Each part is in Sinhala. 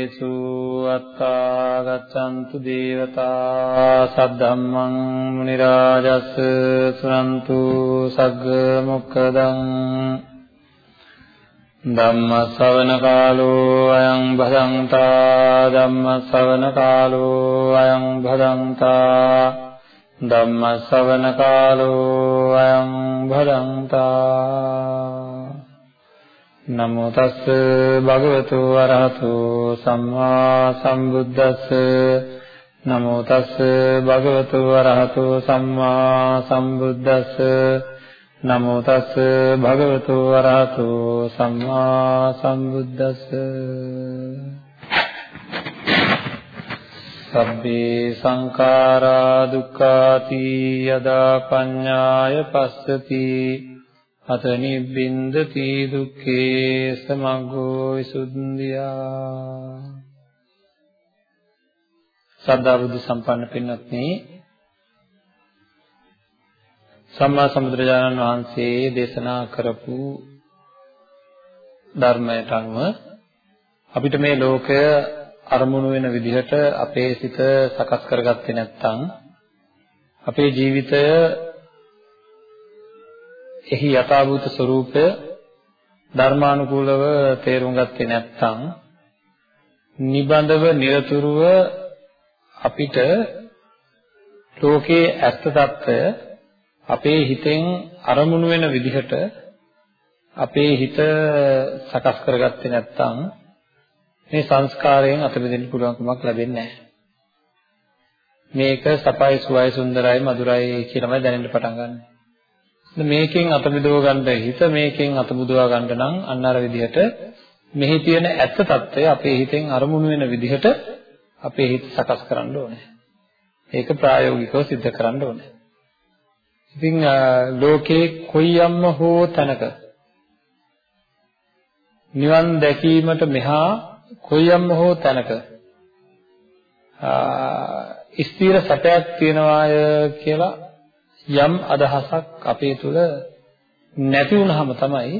චක්කවාලේසු අත්තා ගච්ඡන්තු දේවතා සද්ධම්මං මුනි රාජස් සුනන්තු සග්ග මොක්කදං ධම්ම ශ්‍රවණ කාලෝ අයං භදංතා ධම්ම ශ්‍රවණ කාලෝ අයං භදංතා ධම්ම ශ්‍රවණ කාලෝ අයං භදංතා නමෝ තස්ස භගවතු වරහතු සම්මා සම්බුද්දස්ස. නමෝ තස්ස භගවතු වරහතු සම්මා සම්බුද්දස්ස. නමෝ තස්ස භගවතු වරහතු සම්මා සම්බුද්දස්ස. සබ්බේ සංඛාරා දුක්ඛාති යදා පඤ්ඤාය පස්සති. අත නිබ්බින්දති දුක්ඛේ සමග්ගෝ විසුද්ධියා. සද්ධා බුද්ධ සම්පන්න පින්වත්නි සම්මා සම්බුදුරජාණන් වහන්සේ දේශනා කරපු ධර්මයට අනුව අපිට මේ ලෝකය අරමුණු වෙන විදිහට අපේ සිත සකස් කරගත්තේ නැත්නම් අපේ ජීවිතය එහි යථාභූත ස්වરૂපය ධර්මානුකූලව තේරුම් ගත්තේ නැත්නම් නිබඳව নিরතුරුව අපිට ලෝකයේ ඇත්ත తত্ত্বය අපේ හිතෙන් අරමුණු වෙන විදිහට අපේ හිත සකස් කරගත්තේ නැත්නම් මේ සංස්කාරයෙන් අත මිදෙන්න පුළුවන්කමක් ලැබෙන්නේ නැහැ. මේක සපයි සුවයි සුන්දරයි මధుරයි කියලාමයි දැනෙන්න පටන් ගන්නෙ. මේකෙන් අත බිදව ගන්න හිත මේකෙන් අත බුදවා ගන්න නම් අන්න අර විදිහට මෙහි තියෙන ඇත්ත తত্ত্বය අපේ හිතෙන් අරමුණු වෙන විදිහට අපේ හිත සකස් කරන්න ඕනේ. ඒක ප්‍රායෝගිකව सिद्ध කරන්න ඕනේ. ඉතින් ලෝකේ කොයිම්ම හෝ තැනක නිවන් දැකීමට මෙහා කොයිම්ම හෝ තැනක ස්ථීර සැපයක් තියනවාය කියලා යම් අදහසක් අපේ තුල නැති වුනහම තමයි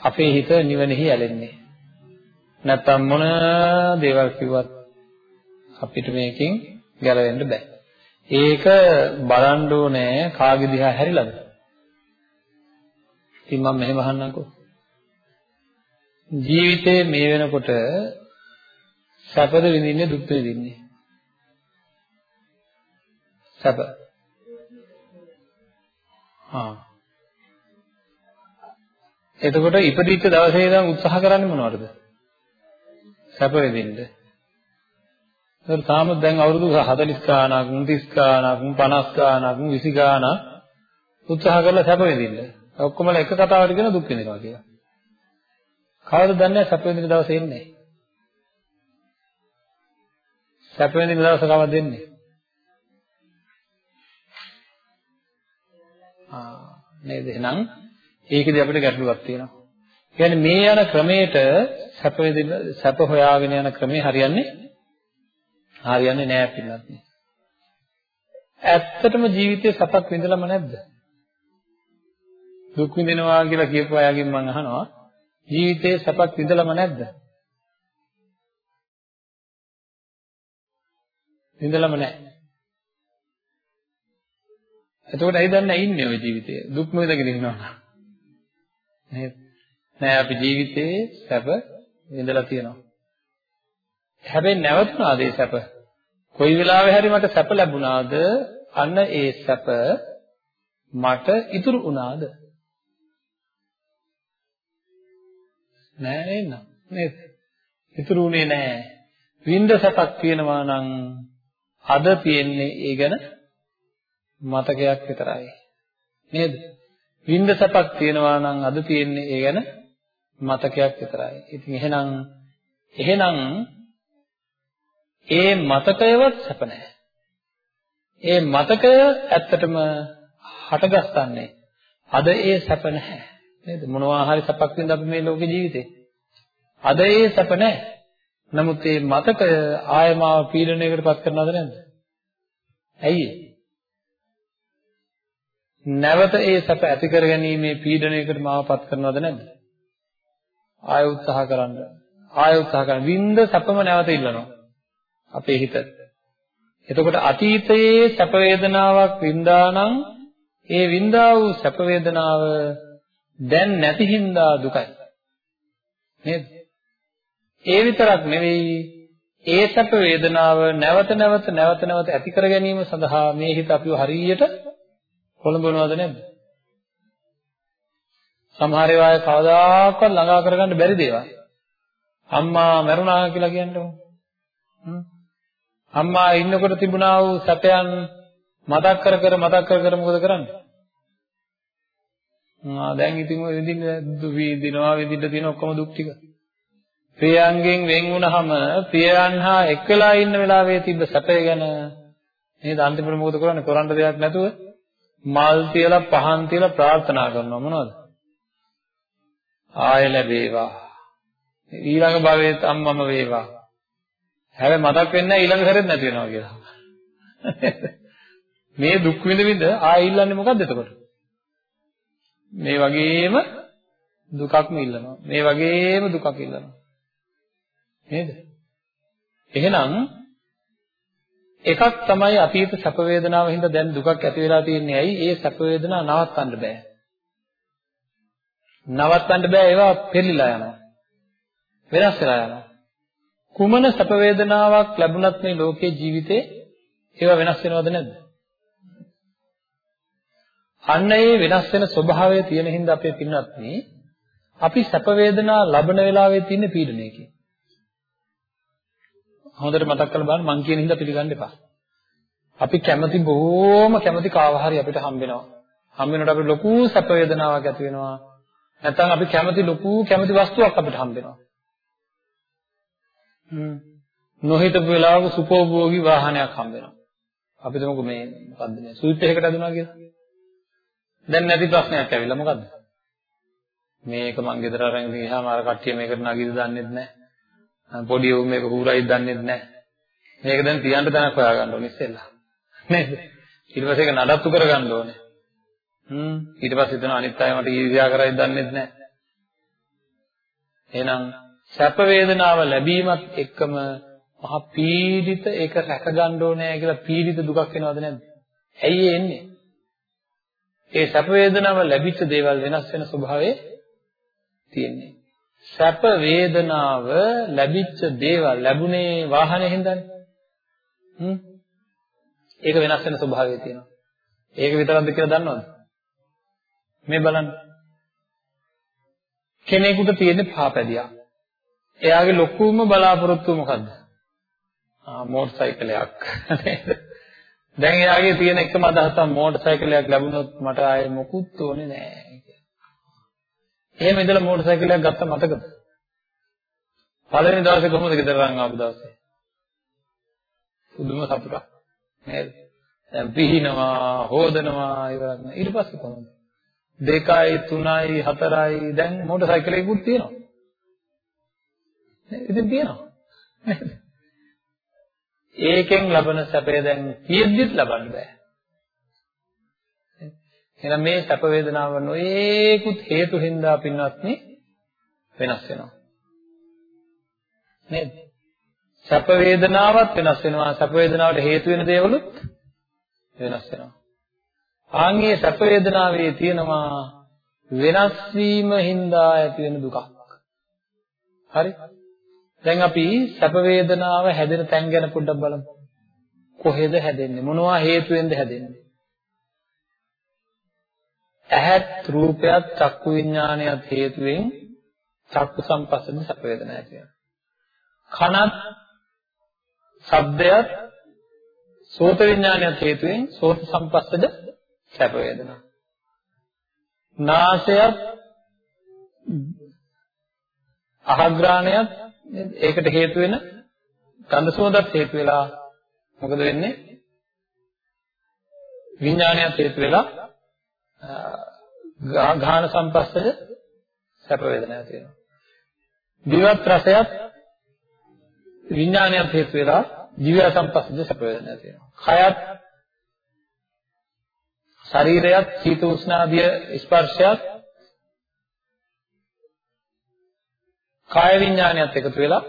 අපේ හිත නිවනෙහි ඇලෙන්නේ. නැත්තම් මොන දේවල් කිව්වත් අපිට මේකෙන් ගැලවෙන්න බෑ. ඒක බලන්න ඕනේ කාගේ දිහා හැරිලාද? ඉතින් මම මෙහෙම අහන්නම්කෝ. ජීවිතේ මේ වෙනකොට සැපද විඳින්නේ දුක්ද විඳින්නේ? සැප. ආ. එතකොට ඉපදිච්ච දවසේ ඉඳන් උත්සාහ කරන්නේ මොනවද? සැප වෙදින්න. ඒක තාම දැන් අවුරුදු 40 ගාණක් 30 ගාණක් 50 ගාණක් 20 ගාණක් උත්සාහ කරලා සැප වෙදින්න. ඔක්කොම එක කතාවට කියන දුක් විඳිනවා කියලා. කවදාද දන්නේ සැප වෙදින දවසේ එන්නේ? සැප වෙදින දවස කවද එන්නේ? නේද? එහෙනම් ඒකෙදි අපිට ගැටලුවක් තියෙනවා. කියන්නේ මේ යන ක්‍රමයට සැප වේදින සැප හොයාගෙන යන ක්‍රමේ හරියන්නේ හරියන්නේ නෑ පිළිගන්න. ඇත්තටම ජීවිතේ සැපක් විඳලම නැද්ද? දුක් විඳිනවා කියලා කියපු අයගෙන් මම අහනවා ජීවිතේ සැපක් විඳලම නැද්ද? විඳලම නැහැ. එතකොට ඇයි දන්නේ ඉන්නේ ওই ජීවිතේ? දුක් නොවිදගෙන ඉන්නවා. නේද? නෑ අපි ජීවිතේ සැප විඳලා තියෙනවා. හැබැයි නැවතුණාද ඒ සැප? කොයි වෙලාවෙ හරි මට සැප ලැබුණාද? අන්න ඒ සැප මට ඉතුරු වුණාද? නෑ නේද? නේද? ඉතුරු වුණේ නෑ. විඳ සැපක් තියෙනවා නම් අද තියෙන්නේ ඒ ගැන මතකයක් විතරයි. නේද? විඳ සැපක් තියෙනවා නම් අද තියෙන්නේ ඒ ගැන මතකයක් විතරයි. ඉතින් එහෙනම් එහෙනම් ඒ මතකයවත් සැප නැහැ. ඒ මතකය ඇත්තටම හටගස්සන්නේ අද ඒ සැප නැහැ. නේද? මොනවා හරි සැපක් විඳ අපි මේ ලෝකේ ජීවිතේ. අද ඒ සැප නැහැ. නමුත් මේ මතකය ආයමාව පීඩනයකට පත් කරනවද නැද්ද? ඇයි ඒ? නැවත ඒ සැප ඇති කර ගැනීමේ පීඩනයකට මාවපත් කරනවද නැද්ද? ආය උත්සාහ කරන්න. ආය උත්සාහ කරන්න. විඳ සැපම නැවත ඉල්ලනවා. අපේ හිත. එතකොට අතීතයේ සැප වේදනාවක් වින්දා නම් ඒ වින්දා වූ සැප වේදනාව දැන් නැති හින්දා දුකයි. නේද? ඒ විතරක් නෙවෙයි ඒ සැප වේදනාව නැවත නැවත නැවත නැවත ඇති කර ගැනීම සඳහා මේ හිත අපිව හරියට කොළඹනවද නැද්ද? සමහර ඒවාය කවදාකවත් ළඟා කරගන්න බැරි දේවල්. අම්මා මැරුණා කියලා කියන්නේ. අම්මා ඉන්නකොට තිබුණා වූ සැපයන් මතක් කර කර මතක් කර කර මොකද කරන්නේ? ආ දැන් ඉතින් ඔය විඳින්න විඳිනවා විඳින්න තියෙන ඔක්කොම දුක් ටික. ප්‍රියයන්ගෙන් වෙන් වුණාම ප්‍රියයන් හා එක් වෙලා ඉන්න වෙලාවේ තිබ්බ සැපය ගැන නේද අන්තිමට මොකද කරන්නේ? කරන්න දෙයක් නැතුව මල් තියලා පහන් තියලා ප්‍රාර්ථනා කරනවා මොනවද? ආය ලැබේවා. ඊළඟ භවයේත් අම්මම වේවා. හැබැයි මතක් වෙන්නේ ඊළඟ සැරෙත් නැති වෙනවා කියලා. මේ දුක් විඳ විඳ ආයෙ ඉල්ලන්නේ මොකද්ද එතකොට? මේ වගේම දුකක්ම ඉල්ලනවා. මේ වගේම දුකක් ඉල්ලනවා. නේද? එහෙනම් එකක් තමයි අතීත සැප වේදනාව හින්දා දැන් දුකක් ඇති වෙලා තියෙන්නේ. ඇයි? ඒ සැප වේදනා නවත්තන්න බෑ. නවත්තන්න බෑ ඒවා පෙරලිලා යනවා. වෙනස් වෙලා යනවා. කුමන සැප වේදනාවක් ලැබුණත් මේ ලෝකේ ජීවිතේ ඒවා වෙනස් වෙනවද නැද්ද? අන්න ඒ වෙනස් වෙන ස්වභාවය තියෙන හින්දා අපේ පින්වත් අපි සැප වේදනා ලබන වෙලාවේ තියෙන පීඩනයකින්. හොඳට මතක් කරලා බලන්න මං කියන හින්දා පිළිගන්න එපා. අපි කැමති බොහෝම කැමති කාව හරි අපිට හම්බෙනවා. හම්බ වෙනකොට අපිට ලොකු සැප වේදනාවක් ඇති වෙනවා. නැත්නම් අපි කැමති ලොකු කැමති වස්තුවක් අපිට හම්බ වෙනවා. හ්ම්. නොහිතපු වෙලාවක සුපෝභෝගී වාහනයක් හම්බ වෙනවා. අපි තමක මේ මොකද්ද මේ සුවිච් එකකට ඇදුනා කියලා. දැන් නැති ප්‍රශ්නයක් ඇවිල්ලා මොකද්ද? මේක මං ගෙදර අරන් ගියාම අර කට්ටිය මේකට නගීද දන්නෙත් නැහැ. පොඩි උන් මේක හුරයිද දන්නෙත් නැහැ. මේක දැන් තියන්න තැනක් හොයාගන්න ඕනේ ඉස්සෙල්ලා. නේද? ඊට පස්සේ ඒක නඩත්තු කරගන්න ඕනේ. හ්ම් ඊට පස්සේ හිතනවා අනිත් අය මට ඊර්ෂ්‍යා කරයිද දන්නෙත් නැහැ. එහෙනම් සැප වේදනාව ලැබීමත් එක්කම මහ පීඩිත ඒක රැක ගන්න ඕනේ කියලා පීඩිත දුකක් එනවද නැද්ද? ඇයි එන්නේ? ඒ සැප වේදනාව ලැබිච්ච දේවල් වෙනස් වෙන ස්වභාවය තියෙන්නේ. සැප වේදනාව ලැබිච්ච දේවල් ලැබුණේ වාහනේ හින්දානේ. හ්ම්. ඒක වෙනස් වෙන ස්වභාවය තියෙනවා. ඒක විතරක්ද කියලා දන්නවද? මේ බලන්න. කෙනෙකුට තියෙන පාපැදියක්. එයාගේ ලොකුම බලාපොරොත්තුව මොකද්ද? ආ මෝටර් සයිකලයක් නේද? දැන් එයාගේ තියෙන එකම අදහස තමයි මෝටර් සයිකලයක් ලැබුණොත් මට ආයේ මොකුත් ඕනේ නෑ එහෙම ඉඳලා මෝටර් සයිකලයක් ගත්ත මතකද? පළවෙනි දවසේ කොහොමද ගෙදර රන් ආපු දවසේ? පුදුම සතුටක් නේද? දැන් පිහිනවා, හොදනවා, ඉවරක් නෑ. ඊට පස්සේ කොහොමද? 2යි 3යි 4යි දැන් මෝටර් සයිකලයකුත් තියෙනවා. නේද? ඉතින් තියෙනවා. ඒකෙන් ලබන සැපය දැන් තියෙද්දිත් ලබන්න බෑ. එහෙනම් මේ සැප වේදනාව නොයේකුත් හේතු හින්දා පින්වත්නි වෙනස් වෙනවා. නේද? සැප වේදනාවත් වෙනස් වෙනවා. සැප වේදනාවට හේතු වෙන දේවලුත් වෙනස් වෙනවා. ආන්ගේ සැප වේදනාවේ තියෙනවා වෙනස් වීම හින්දා ඇති වෙන දුකක්. හරි? දැන් අපි සැප වේදනාව හැදෙන තැන් ගැන පොඩ්ඩක් බලමු. කොහෙද හැදෙන්නේ? මොනවා හේතුවෙන්ද හැදෙන්නේ? ඇහත් රූපයත් චක්කු විඥානයත් හේතුවෙන් චක්කු සම්පස්සද සැප වේදනා ඇති වෙනවා. කනත් ශබ්දයත් සෝත විඥානයත් හේතුවෙන් සෝත සම්පස්සද සැප වේදනා. නාසයත් අහග්‍රාණයත් ඒකට හේතු වෙන ගන්ධ සුවඳත් හේතු වෙලා මොකද වෙන්නේ? විඥානයත් හේතු වෙලා ගාහන සම්පස්සද සැප වේදනාවක් තියෙනවා. දිවත් රසයත් විඥානයත් හේතු වෙලා දිව්‍ය සම්පස්සද සැප වේදනාවක් තියෙනවා. කයත් ශරීරයත් සීත උෂ්ණ ආදී ස්පර්ශයත් කාය විඥානයත් එකතු වෙලා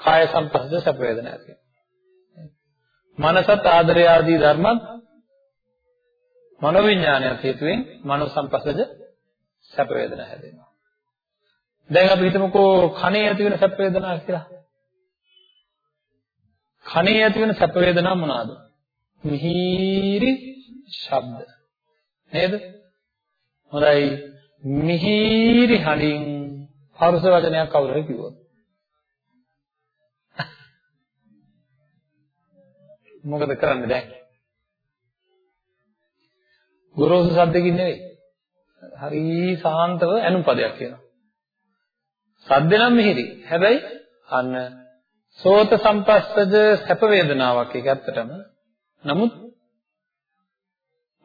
කාය සංපස්සද සැප වේදනා ඇති වෙනවා. මනසත් ආදරය ආදී ධර්මත් මනෝවිඥානයත් හේතුවෙන් මනෝ සංපස්සද සැප වේදනා හැදෙනවා. දැන් අපි හිතමුකෝ කනේ ඇති වෙන සැප වේදනා කියලා. කනේ ඇති වෙන සැප වේදනා මොනවාද? මිහිරි ශබ්ද. නේද? හොඳයි. මිහිරි හඬින් පරුස වචනයක් කවුරු හරි කිව්වොත්. මොකද කරන්නේ දැන්? ගොරෝසු ශබ්දකින් නෙවෙයි. හරි සාන්තව ඇනුම් පදයක් කියනවා. සද්ද නම් මිහිරි. හැබැයි අන්න සෝත සම්පස්සද සැප වේදනාවක් ඒක ඇත්තටම. නමුත්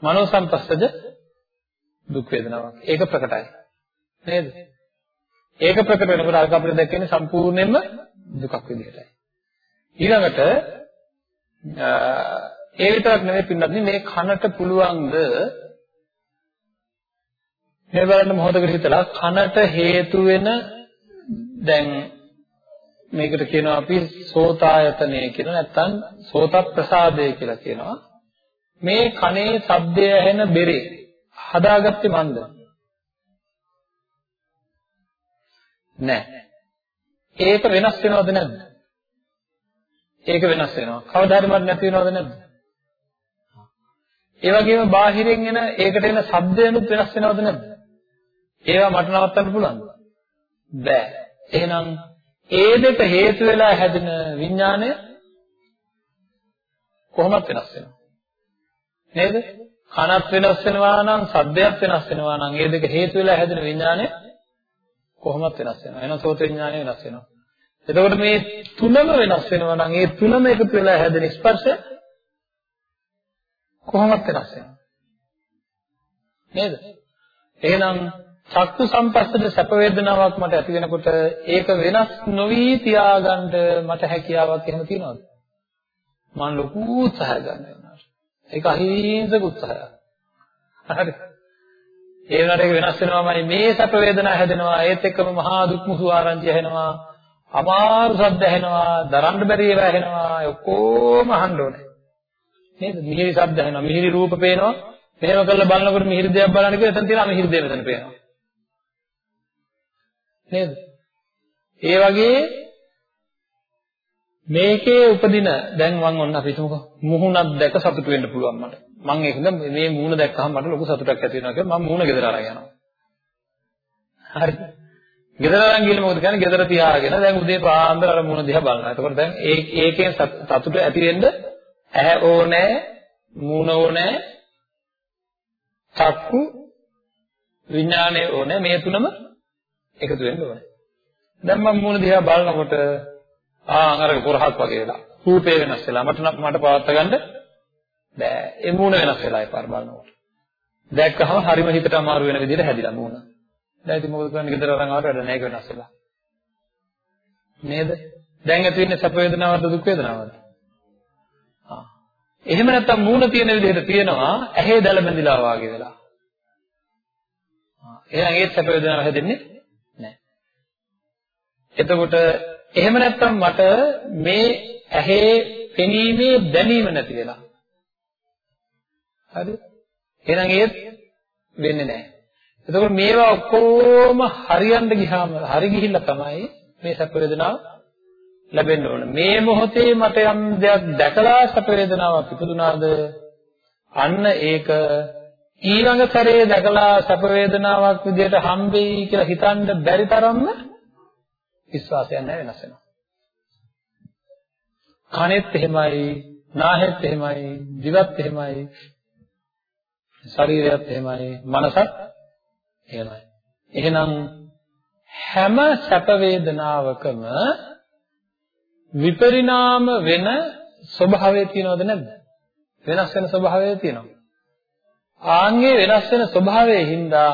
මනෝ සම්පස්සද දුක් වේදනාවක්. ඒක ප්‍රකටයි. නේද? ඒක ප්‍රකට වෙනකොට අර අපිට දැක්කේ සම්පූර්ණයෙන්ම දුකක් විදිහටයි. ඊළඟට ඒ විතරක් නෙවෙයි පින්නත් මේ කනට පුළුවන්ද මේ බලන්න මොහොතකට හිතලා කනට හේතු වෙන දැන් මේකට කියනවා අපි සෝතායතනය කියලා නැත්නම් සෝත ප්‍රසාදය කියලා කියනවා. මේ කනේ ශබ්දය ඇහෙන බෙරේ හදාගත්තේ මන්ද? නෑ. ඒක වෙනස් වෙනවද නැද්ද? ඒක වෙනස් වෙනවා. කවදා හරි මට නැති වෙනවද නැද්ද? ඒ වගේම බාහිරින් එන ඒකට එන ශබ්දයනුත් වෙනස් වෙනවද නැද්ද? ඒවා මට නවත්තන්න පුළුවන්ද? බෑ. එහෙනම් ඒ දෙක හේතු වෙලා හැදෙන විඥානය කොහොමද වෙනස් වෙනවා. නේද? කනත් වෙනස් වෙනවා නම් සද්දයක් වෙනස් වෙනවා නම් ඒ දෙක හේතු වෙලා හැදෙන විඥානය කොහොමත් වෙනස් වෙනවා. එහෙනම් සෝත විඥානය වෙනස් වෙනවා. එතකොට මේ තුනම වෙනස් වෙනවා නම් ඒ තුනම එකතු වෙලා හැදෙන ස්පර්ශය කොහොමත් වෙනස් වෙනවා. නේද? එහෙනම් චක්කු සම්පස්සද සැප වේදනාවක් මට ඇති වෙනකොට ඒක වෙනස් නොවි තියාගන්න මට හැකියාවක් එහෙම තියනවද? මම ලොකු උත්සාහයක් ගන්න වෙනවා. ඒක අහිංසක උත්සාහයක්. හරි. ඒ වුණාට ඒක වෙනස් වෙනවාමයි මේ සැප වේදනා හැදෙනවා. ඒත් එක්කම මහා දුක් මුසු ආරංචි ඇහෙනවා. අමාරු සද්ද ඇහෙනවා. දරන්න බැරි ඒවා ඇහෙනවා. ඔක්කොම අහන්න ඕනේ. නේද? මිහිරි සද්ද ඇහෙනවා. මිහිරි රූප පේනවා. මෙහෙම කරලා බලනකොට මිහිරි දෙයක් බලන්න කියලා එතන තියෙනවා. මිහිරි දෙයක් මෙතන පේනවා. නේද? ඒ වගේ මේකේ උපදින දැන් මම ඔන්න අපි හිතමුකෝ මුහුණක් දැක සතුට වෙන්න පුළුවන් මට. මම ඒකද මේ මුහුණ දැක්කහම මට ලොකු සතුටක් ඇති වෙනවා කියලා මම මුහුණ ගෙදර අරන් යනවා. හරි. ගෙදර අරන් ගිහලා මොකද කරන්නේ? ගෙදර තියාගෙන දැන් උදේ පාන්දර අර මුහුණ දිහා බලනවා. එතකොට දැන් ඒ ඒකෙන් සතුට ඇති වෙන්න ඇහැ ඕනේ, මුහුණ ඕනේ, චක්කු විඥානය ඕනේ මේ තුනම එකතු වෙන්න ඕනේ. දැන් මම මුණ දිහා බලනකොට ආ අර පොරහක් වගේ වෙලා. රූපේ වෙනස් වෙලා මට මට පවත් ගන්න බෑ. ඒ මූණ වෙනස් වෙලා එපාර බලනකොට. දැක්කහම හරිම හිතට අමාරු වෙන විදිහට හැදිලා මූණ. දැන් ඉතින් මොකද කරන්නේ? ගෙදර අරන් ආවට වැඩ නැහැ ඒක වෙනස් වෙලා. නේද? දැන් ඇති වෙන්නේ සැප වේදනාවක්ද දුක් වේදනාවක්ද? ආ. එහෙම නැත්තම් මූණ තියෙන විදිහට තියෙනවා ඇහි දැල බැඳිලා වාගේ වෙලා. ආ. එහෙනම් ඒත් සැප වේදනාවක් හැදෙන්නේ එතකොට එහෙම නැත්නම් මට මේ ඇහි පෙනීමේ දැනීම නැති වෙලා. හරිද? එහෙනම් ඒත් වෙන්නේ නැහැ. එතකොට මේවා ඔක්කොම හරියන්න ගියාම හරි ගිහිල්ලා තමයි මේ සැප වේදනාව ලැබෙන්න ඕන. මේ මොහොතේ මට යම් දෙයක් දැකලා සැප වේදනාවක් ඉපදුනාද අන්න ඒක ඊළඟ සැරේ දැකලා සැප වේදනාවක් විදිහට හම්බෙයි කියලා හිතන්න බැරි තරම්ම විශ්වාසයක් නැහැ වෙනස් වෙනවා. කනෙත් එහෙමයි, නාහෙත් එහෙමයි, දිවත් එහෙමයි, ශරීරයත් එහෙමයි, මනසත් එහෙමයි. එහෙනම් හැම සැප වේදනාවකම විපරිණාම වෙන ස්වභාවය තියෙනවද නැද්ද? වෙනස් වෙන ස්වභාවය තියෙනවා. ආන්ගේ වෙනස් වෙන ස්වභාවයෙන් හින්දා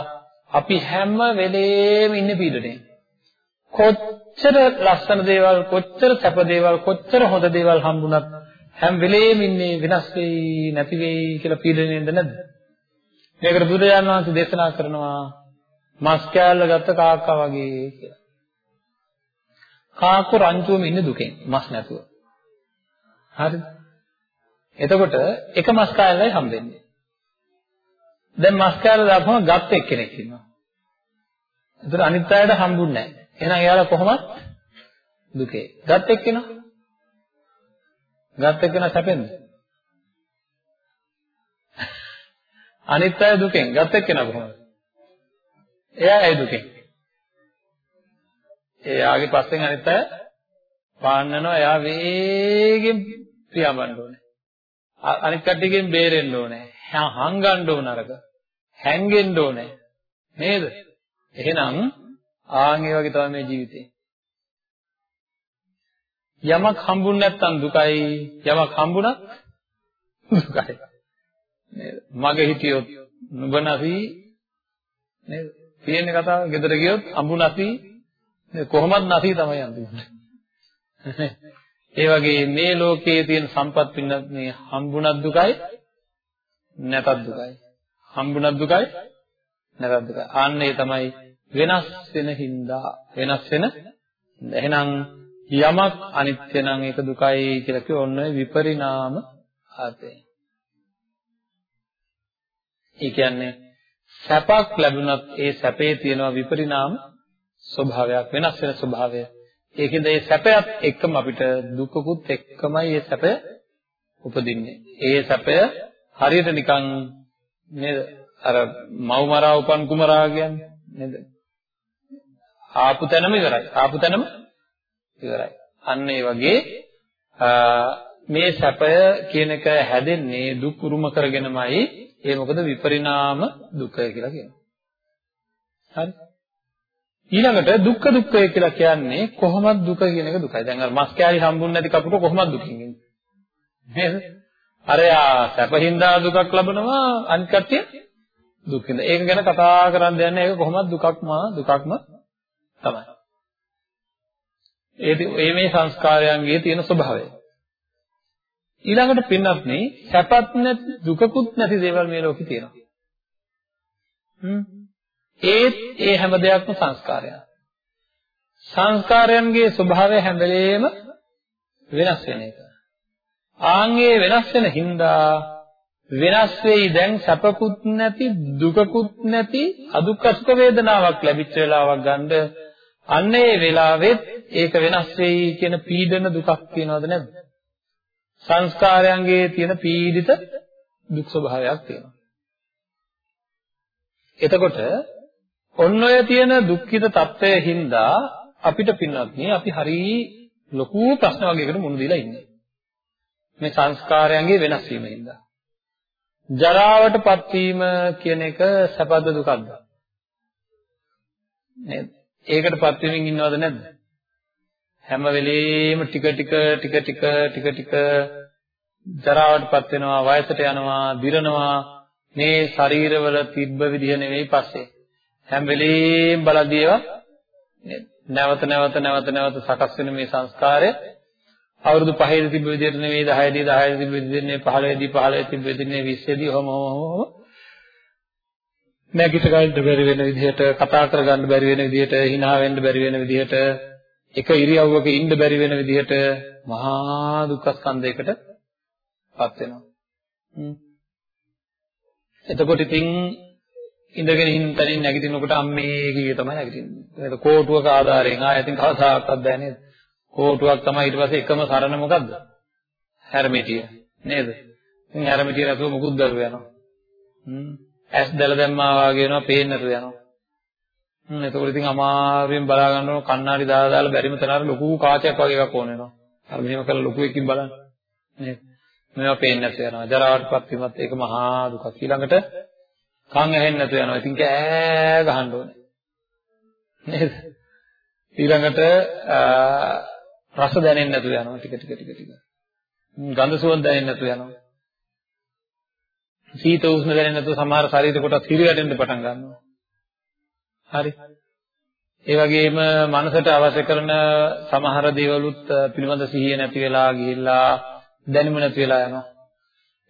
අපි හැම වෙලේම ඉන්නේ පීඩනේ. කොච්චර ලස්සන දේවල් කොච්චර සැප දේවල් කොච්චර හොඳ දේවල් හම්බුණත් හැම වෙලේම ඉන්නේ වෙනස් වෙයි නැති වෙයි කියලා පීඩණයෙන්ද නැද්ද මේකට බුදුරජාණන් වහන්සේ දේශනා කරනවා මස් කෑල්ල ගත්ත කාක්කා වගේ කියලා කාකු රංචුවම ඉන්නේ දුකෙන් මස් නැතුව. හරිද? එතකොට එක මස් කායලයි හම්බෙන්නේ. දැන් මස් කායල දාපුවම ගත් එක්කෙනෙක් ඉන්නවා. එතකොට අනිත් අයට හම්බුන්නේ නැහැ. එහෙනම් එයාලා කොහොමද දුකේ. ගත් එක්කෙනා ගත් එක්කෙනා සැපෙන්ද? අනිත් අය දුකෙන් ගත් එක්කෙනා කොහොමද? එයා ඇයි දුකෙන්? එයාගේ පස්සෙන් අනිත් අය පාන්නනවා එයා වේගෙන් පියාඹන්න ඕනේ. අනිත් කට්ටියකින් බේරෙන්න ඕනේ. හංගන්න ඕන අරක. හැංගෙන්න ඕනේ. නේද? එහෙනම් ආන් ඒ වගේ තමයි මේ ජීවිතේ. යමක් හම්බුනේ නැත්නම් දුකයි යමක් හම්බුණත් දුකයි. නේද? මගේ හිටියොත් නුඹ නැසි නේද? තියෙන කතාව ගෙදර ගියොත් අඹු නැසි කොහොමද නැසි තමයි අන්තිමට. ඒ වගේ මේ ලෝකයේ තියෙන සම්පත් පින්නත් මේ හම්බුණත් දුකයි නැතත් දුකයි. හම්බුණත් දුකයි නැතත් දුකයි. අන්න ඒ තමයි වෙනස් වෙන හින්දා වෙනස් වෙන එහෙනම් යමක් අනිත්‍ය නම් ඒක දුකයි කියලා කිව්ව ඔන්න ඔය විපරිණාම ආතේ. ඒ කියන්නේ සැපක් ලැබුණත් ඒ සැපේ තියෙනවා විපරිණාම ස්වභාවයක් වෙනස් වෙන ස්වභාවය. ඒකෙන්ද ඒ සැපයත් එක්කම අපිට දුකකුත් එක්කමයි ඒ සැපය උපදින්නේ. ඒ සැපය හරියට නිකන් නේද අර මව් මරා උපන් කුමරා කියන්නේ නේද? ආපු තැනම ඉවරයි. ආපු තැනම ඉවරයි. අන්න ඒ වගේ මේ සැපය කියන එක හැදෙන්නේ දුක් උරුම කරගෙනමයි. ඒ මොකද විපරිණාම දුකය කියලා කියනවා. හරි. ඊළඟට දුක්ඛ දුක්ඛය කියලා කියන්නේ කොහොමද දුක කියන එක දුකයි. දැන් අර මස් කෑලි හම්බුන්නේ නැති කපුට කොහොමද දුකින් ඉන්නේ? නේද? අර යා සැපහින්දා දුකක් ලබනවා අනිත් කට්ටිය දුක් විඳ. ඒක ගැන කතා කරන්න දෙන්නේ ඒක කොහොමද දුකක්ම දුකක්ම තමයි. ඒ ඒ මේ සංස්කාරයන්ගේ තියෙන ස්වභාවය. ඊළඟට පින්නත් නේ සැපත් නැති දුකකුත් නැති දේවල් මේ ලෝකේ තියෙනවා. හ්ම්. ඒත් ඒ හැම දෙයක්ම සංස්කාරයක්. සංස්කාරයන්ගේ ස්වභාවය හැම වෙලේම වෙනස් වෙන එක. ආන්ගේ වෙනස් වෙන හින්දා වෙනස් වෙයි දැන් සැපකුත් නැති දුකකුත් නැති අදුක්ඛ සුඛ වේදනාවක් ලැබිච්ච වෙලාවක් ගන්න අන්න ඒ වෙලාවෙත් ඒක වෙනස් වෙයි කියන පීඩන දුකක් තියනවද නැද්ද? සංස්කාරයන්ගේ තියෙන පීඩිත දුක් ස්වභාවයක් තියෙනවා. එතකොට ඔන්න ඔය තියෙන දුක්ඛිත తත්වයේ හින්දා අපිට පින්නත් අපි හරි ලොකු ප්‍රශ්න වගේකට මුහුණ දීලා ඉන්නේ. මේ සංස්කාරයන්ගේ වෙනස් වීම හින්දා. ජරාවටපත් වීම කියන එක සැපද දුකක්ද? නේද? ඒකටපත් වෙමින් ඉන්නවද නැද්ද? හැම වෙලෙම ටික ටික ටික ටික ටික ටික ජරාවටපත් වෙනවා, වයසට යනවා, දිරනවා. මේ ශරීරවල තිබ්බ විදිහ නෙවෙයි පස්සේ. හැම වෙලෙම බලදීවා නැවත නැවත නැවත නැවත සකස් වෙන මේ සංස්කාරය අවුරුදු 5 දී තිබ්බ විදිහට නෙවෙයි 10 දී 10 දී තිබ්බ විදිහට නෙවෙයි 15 දී 15 තිබ්බ විදිහට නෙවෙයි 20 දී ඔහොම ඔහොම ඔහොම නැගිට ගන්න බැරි වෙන විදිහට කතා කර ගන්න බැරි වෙන විදිහට hina වෙන්න බැරි වෙන විදිහට එක ඉරියව්වක ඉන්න බැරි වෙන විදිහට මහා දුක්ඛ ස්කන්ධයකට පත් වෙනවා. එතකොට ඉතින් ඉඳගෙන ඉන්න තැනින් නැගිටිනකොට අම්මේ කියේ තමයි නැගිටින්නේ. ඒක කෝටුවක ආධාරයෙන් ආයෙත් කවදාකවත් බෑ නේද? කෝටුවක් තමයි ඊට පස්සේ එකම සරණ මොකද්ද? හැරමිටිය. නේද? ඉතින් හැරමිටිය නැතුව මුකුත් දරුව යනවා. හ්ම්. ඇස් දැල දැම්මා වගේ වෙනවා පේන්නේ නැතුව යනවා. හ්ම්. එතකොට ඉතින් අමාරුවෙන් බලා ගන්නකොට කණ්ණාඩි දාලා දාලා බැරිම තරම් ලොකු කාචයක් වගේ එකක් ඕන වෙනවා. අර මෙහෙම කරලා ලොකු එකකින් බලන්න. නේද? මේවා පේන්නේ නැතුව යනවා. ජරාවටපත් වීමත් ඒක මහා දුකක්. ඊළඟට කන් ඇහෙන්නේ නැතුව යනවා. ඉතින් කෑ ගහන්න ඕනේ. නේද? ඊළඟට රස දැනෙන්නේ නැතුව යනවා ටික ටික ටික ටික. ගඳ සුවඳ දැනෙන්නේ නැතුව යනවා. සීත උෂ්ණ දැනෙන්නේ නැතුව සමහර ශරීර කොටස් හිරි වැටෙන්න පටන් ගන්නවා. හරි. ඒ වගේම මනසට අවශ්‍ය කරන සමහර දේවලුත් පිළිබඳ සිහිය නැති වෙලා ගිහිල්ලා දැනුම නැති වෙලා යනවා.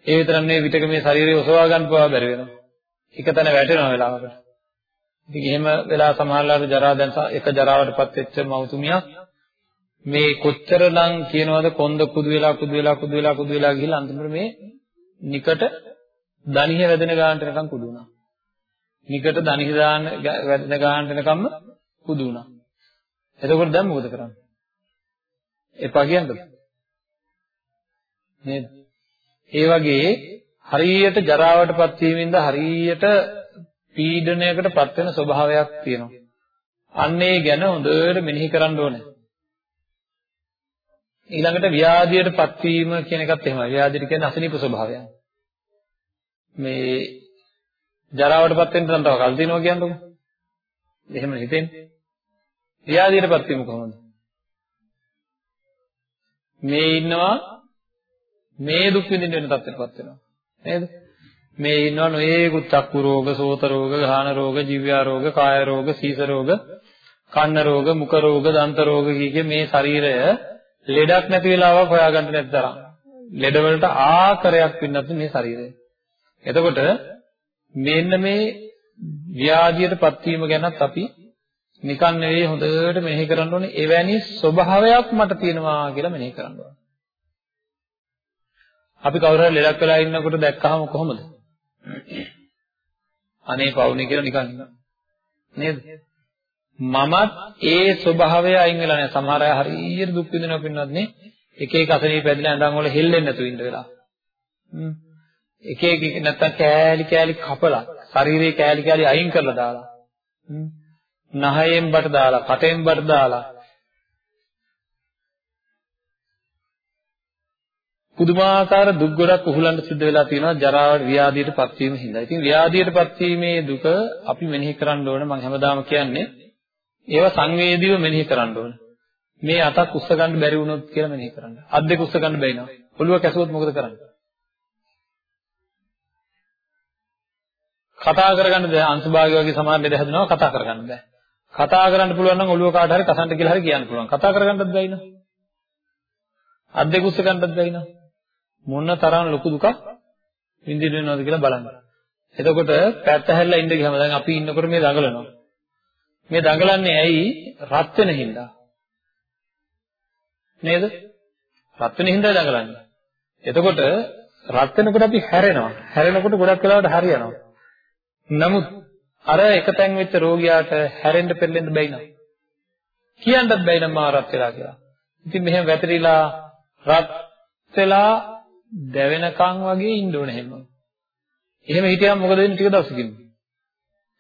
ඒ විතරක් නෙවෙයි විතක මේ ශරීරය ඔසවා ගන්න පවා බැරි වෙනවා. එක තැන වැටෙනවා වෙලාවකට. ඉතින් එහෙම වෙලා සමහරලාට ජරා දැන් එක ජරාවටපත් වෙච්ච මව්තුමියක් මේ කොච්චරනම් කියනවද කොන්ද කුදු වෙලා කුදු වෙලා කුදු වෙලා කුදු වෙලා ගිහිල්ලා අන්තිමට මේ නිකට දණිහ වැදෙන ගානට එනකම් කුදු වුණා. නිකට දණිහ දාන වැදෙන ගානට එනකම්ම කුදු වුණා. එතකොට දැන් මොකද කරන්නේ? එපා කියන්නද? නේද? ඒ වගේ හරියට ජරාවටපත් වීමෙන්ද හරියට පීඩනයකටපත් වෙන ස්වභාවයක් තියෙනවා. අන්න ඒ ගැන හොඳට මෙනෙහි කරන්න ඕනේ. ඊළඟට ව්‍යාධියටපත් වීම කියන එකත් එහෙමයි. ව්‍යාධියට කියන්නේ අසනීප ස්වභාවයක්. මේ ජරාවටපත් වෙන්න නම් තව කල් දිනවා කියන්නකො. එහෙම හිතෙන්නේ. ව්‍යාධියටපත් වීම කොහොමද? මේ ඉන්නවා මේ දුක් විඳින්න වෙන තත්ත්වයටපත් වෙනවා. නේද? මේ ඉන්නවා නොයේකුත් චක්කු රෝග, සෝත රෝග, ගාහන රෝග, ජීව්‍යා රෝග, කාය රෝග, සීස රෝග, කන්න රෝග, මුඛ රෝග, දන්ත රෝග කීකේ මේ ශරීරය ලෙඩක් නැති වෙලාවක් හොයාගන්න නැති තරම්. ලෙඩ වලට ආකරයක් වෙන්නත් මේ ශරීරය. එතකොට මෙන්න මේ ව්‍යාධියටපත් වීම ගැනත් අපි නිකන් නෙවෙයි හොඳට මෙනෙහි කරන්න ඕනේ එවැනි ස්වභාවයක් මට තියෙනවා කියලා මෙනෙහි කරන්න ඕනේ. අපි කවුරු හරි ලෙඩක් වෙලා ඉන්නකොට දැක්කහම කොහොමද? අනේ පවුනේ කියලා නිකන් ඉන්නවා. නේද? මමත් ඒ ස්වභාවය අයින් වෙලා නැහැ. සමහර අය හරියට දුක් විඳිනවා පින්නත් නේ. එක එක අසනීප පැදලා ඇඳන් වල හෙල්ලෙන්නේ නැතුව ඉන්න වෙලා. හ්ම්. එක එක නැත්තම් කෑලි කෑලි කපලා ශරීරේ කෑලි කෑලි අයින් කරලා දාලා. හ්ම්. නහයෙන් බට දාලා, කටෙන් බට දාලා පුදුමාකාර දුක් ගොඩක් උහුලන්න සිද්ධ වෙලා තියෙනවා ජරාවට ව්‍යාධියටපත් වීම හින්දා. ඉතින් ව්‍යාධියටපත් වීමේ දුක අපි මෙනෙහි කරන්න ඕන මම හැමදාම කියන්නේ ඒවා සංවේදීව මෙනෙහි කරන්න ඕන. මේ අතක් උස්ස ගන්න බැරි වුණොත් කියලා මෙනෙහි කරන්න. අත් දෙක උස්ස ගන්න බැරි නම් ඔළුව කැසුවොත් මොකද කරන්නේ? කතා කරගන්න බෑ අංශභාගය වගේ සමහර දෙයක් හදනවා කතා කරගන්න බෑ. කතා කරන්න පුළුවන් නම් ඔළුව කාට හරි කසන්ට කියලා හරි කියන්න පුළුවන්. කතා කරගන්නත් බැයි නෝ. අත් දෙක උස්ස ගන්නත් බැයි නෝ. මොන තරම් ලොකු දුකක් විඳින්න වෙනවද කියලා බලන්න. එතකොට පැත්ත හැරිලා ඉන්න ගියාම දැන් අපි ඉන්නකොට මේ දඟලනවා. මේ දඟලන්නේ ඇයි? රත් වෙන හින්දා. නේද? රත් වෙන හින්දා දඟලන්නේ. එතකොට රත් වෙනකොට අපි හැරෙනවා. හැරෙනකොට ගොඩක් වෙලාවට හරියනවා. නමුත් අර එකතෙන් වෙච්ච රෝගියාට හැරෙන්න පෙරලෙන්න බැයි නම. කියන්නත් බැයි නම මා රත් වෙලා කියලා. ඉතින් මෙහෙම වැතිරිලා රත් වෙලා දැවෙනකන් වගේ ඉන්න ඕන හැම. එහෙම හිටියම මොකද වෙන්නේ ටික දවසකින්?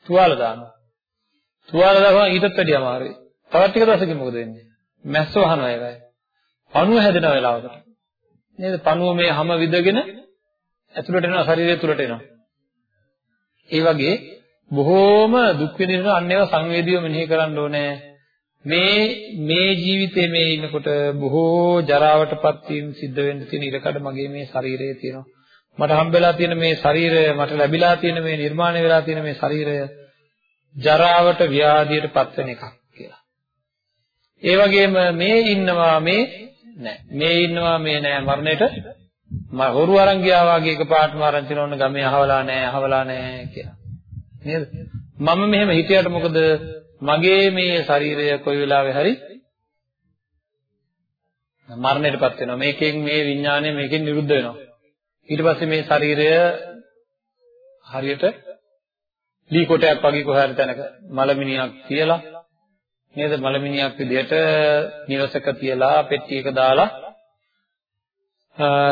තුවාල දානවා. තුවාල දාපුවම ඊටත් වැඩිය අමාරුයි. තවත් ටික දවසකින් මොකද වෙන්නේ? මැස්ස වහනවා ඒකයි. පණුව හැදෙන වෙලාවකට. නේද? පණුව මේ හැම විදගෙන ඇතුළට එනවා ශරීරය තුළට එනවා. ඒ වගේ බොහෝම දුක් විඳින අන්න ඒවා සංවේදීව මෙනෙහි කරන්න ඕනේ. මේ මේ ජීවිතේ මේ ඉන්නකොට බොහෝ ජරාවටපත් වීම සිද්ධ වෙන්න තියෙන ඉරකඩ මගේ මේ ශරීරයේ තියෙනවා. මට හම්බෙලා තියෙන මේ ශරීරය මට ලැබිලා තියෙන මේ නිර්මාණය වෙලා තියෙන මේ ශරීරය ජරාවට ව්‍යාධියටපත් වෙන එකක් කියලා. ඒ වගේම මේ ඉන්නවා මේ නෑ. මේ ඉන්නවා මේ නෑ මරණයට මම හොරු අරන් ගියා වගේ එකපාරටම අරන් තිනවන්න ගමේ අහවලා නෑ අහවලා නෑ කියලා. නේද? මම මෙහෙම හිටියට මොකද මගේ මේ ශරීරය කොයි වෙලාවෙ හරි මරණයටපත් වෙනවා. මේකෙන් මේ විඥානය මේකෙන් නිරුද්ධ වෙනවා. ඊට පස්සේ මේ ශරීරය හරියට ලී කොටයක් වගේ කොහේ හරි තැනක මලමිනියක් තියලා නේද මලමිනියක් විදිහට නිවසක තියලා පෙට්ටියක දාලා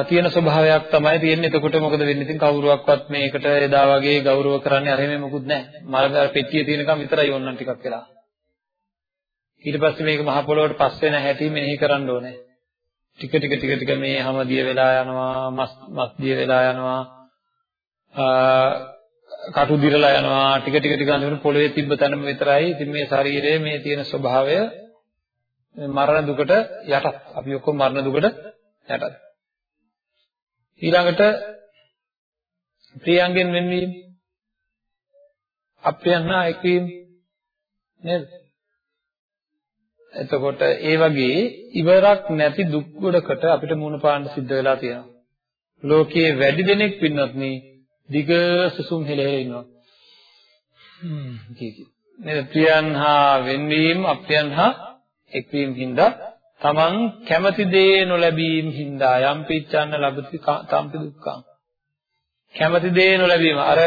තියෙන ස්වභාවයක් තමයි තියෙන්නේ. එතකොට මොකද වෙන්නේ? ඉතින් කවුරුවක්වත් මේකට එදා වගේ ගෞරව කරන්නේ අර හැම මොකුත් නැහැ. මල පෙට්ටිය තියෙනකම් විතරයි ඕනනම් ටිකක් වෙලා. ඊට පස්සේ මේක මහ පොළොවට පස් වෙන හැටි මෙනෙහි කරන්න ඕනේ. ටික ටික ටික ටික මේ හැම දිය වෙලා යනවා, මස් මස් දිය වෙලා යනවා. කටු දිරලා යනවා ටික ටික ටික අන්තිමට පොළවේ තිබ්බ තැනම විතරයි ඉතින් මේ ශරීරයේ මේ තියෙන ස්වභාවය මරණ දුකට යටත් අපි ඔක්කොම මරණ දුකට යටත් ඊළඟට ප්‍රියංගෙන් වෙන්වීම අප්‍රියන්හා එක්වීම නේද? එතකොට ඒ වගේ ඉවරක් නැති දුක් ගොඩකට අපිට මුණ පාන්න සිද්ධ වෙලා තියෙනවා. ලෝකයේ වැඩි දෙනෙක් පින්නත් නේ දිග සුසුම් හෙලෙහෙල ඉන්නවා. හ්ම් කී කී නේද? ප්‍රියන්හා වෙන්වීම අප්‍රියන්හා එක්වීම හින්දා තමන් කැමති දේ නොලැබීම හින්දා යම් පිච්ඡන්න ලබති තම්පි දුක්ඛං. කැමති දේ නොලැබීම. අර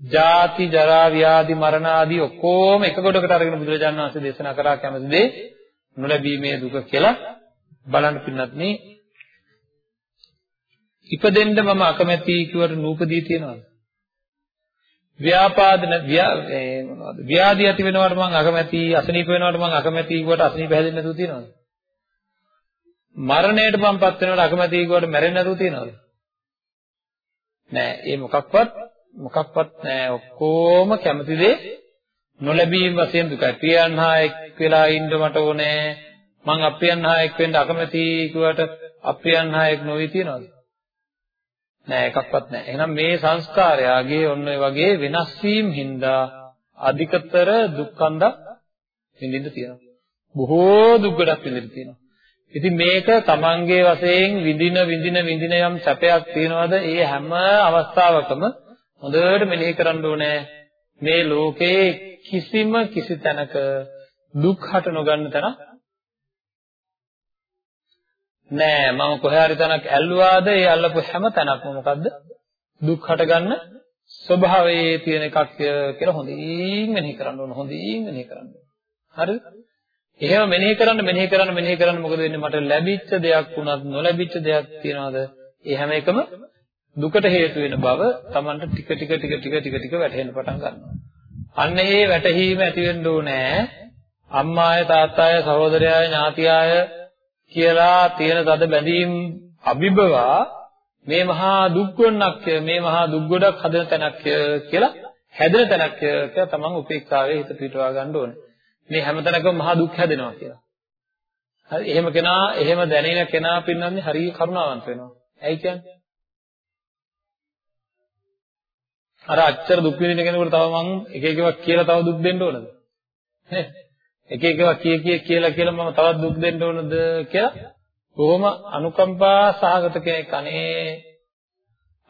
ජාති ජරා ව්‍යාධි මරණ ආදී ඔක්කොම එක කොටකට අරගෙන බුදුරජාණන් වහන්සේ දේශනා කරා කැමති දේ නොලැබීමේ දුක කියලා බලන්න පින්නත් නේ ඉපදෙන්න මම අකමැති කිව්වට නූපදී තියනවාද? ව්‍යාපාදන ව්‍යාධි ඇති වෙනවට මම අකමැති අසනීප වෙනවට මම අකමැති කිව්වට අසනීප හැදෙන්නේ නැතුව තියනවාද? මරණයට මමපත් වෙනවට අකමැති කිව්වට මැරෙන්නේ නැතුව තියනවාද? නෑ. ඒ මොකක්වත් මොකක්වත් නෑ. ඔක්කොම කැමති දේ නොලැබීම වශයෙන් දුකයි. ප්‍රියයන් හා එක් වෙලා ඉන්න මට ඕනේ. මං අප්‍රියයන් හා එක් වෙන්න අකමැති කිව්වට අප්‍රියයන් හා එක් නොවි තියනවාද? නෑ එකක්වත් නෑ. එහෙනම් මේ සංස්කාරයාගේ ඔන්න ඔය වගේ වෙනස් වීම හින්දා අධිකතර දුක්ඛන්ද විඳින්න තියෙනවා. බොහෝ දුක් ගොඩක් විඳින්න තියෙනවා. ඉතින් මේක තමන්ගේ වශයෙන් විඳින විඳින විඳින යම් සැපයක් තියනවාද? ඒ හැම අවස්ථාවකම හොඳට මෙනෙහි කරන්න ඕනේ. මේ ලෝකේ කිසිම කිසි තැනක දුක් හට නොගන්න තැන නෑ. මම කොහේ හරි තැනක් ඇල්ලුවාද? ඒ අල්ලපු හැම තැනක්ම මොකද්ද? දුක් හටගන්න ස්වභාවයේ තියෙන එකක් කියලා හොඳින් මෙනෙහි කරන්න ඕන. හොඳින් මෙනෙහි කරන්න හරිද එහෙම මෙනෙහි කරන්න මෙනෙහි කරන්න මෙනෙහි කරන්න මොකද වෙන්නේ? මට ලැබිච්ච දෙයක් වුණත් නොලැබිච්ච දෙයක් තියනවාද? ඒ හැම එකම දුකට හේතු වෙන බව Tamanට ටික ටික ටික ටික ටික ටික වැටහෙන්න පටන් ගන්නවා. අන්න ඒ වැටහීම ඇති වෙන්න ඕනේ. අම්මාය තාත්තාය සහෝදරයාය ඥාතියාය කියලා තියෙන තද බැඳීම් අභිබවා මේ මහා දුක් ගොන්නක් මේ මහා දුක් ගොඩක් හදන තැනක් කියලා හැදෙන තැනක් කියලා තමන් උපේක්ෂාවේ හිත පිටවා ගන්න ඕනේ. මේ හැමතැනකම මහා දුක් හැදෙනවා කියලා. හරි එහෙම කෙනා එහෙම දැනෙන කෙනා පින්නන්නේ හරිය කරුණාවන්ත වෙනවා. ඇයි කියන්නේ? අර අච්චර දුක් විඳින කෙනෙකුට තව මං එක එක ඒවා කියලා තව දුක් දෙන්න ඕනද? නේ? එක එක ඒවා කිය කිය කියලා කියලා මම තවත් දුක් දෙන්න ඕනද කියලා කොහොම අනුකම්පා සහගත කෙනෙක් අනේ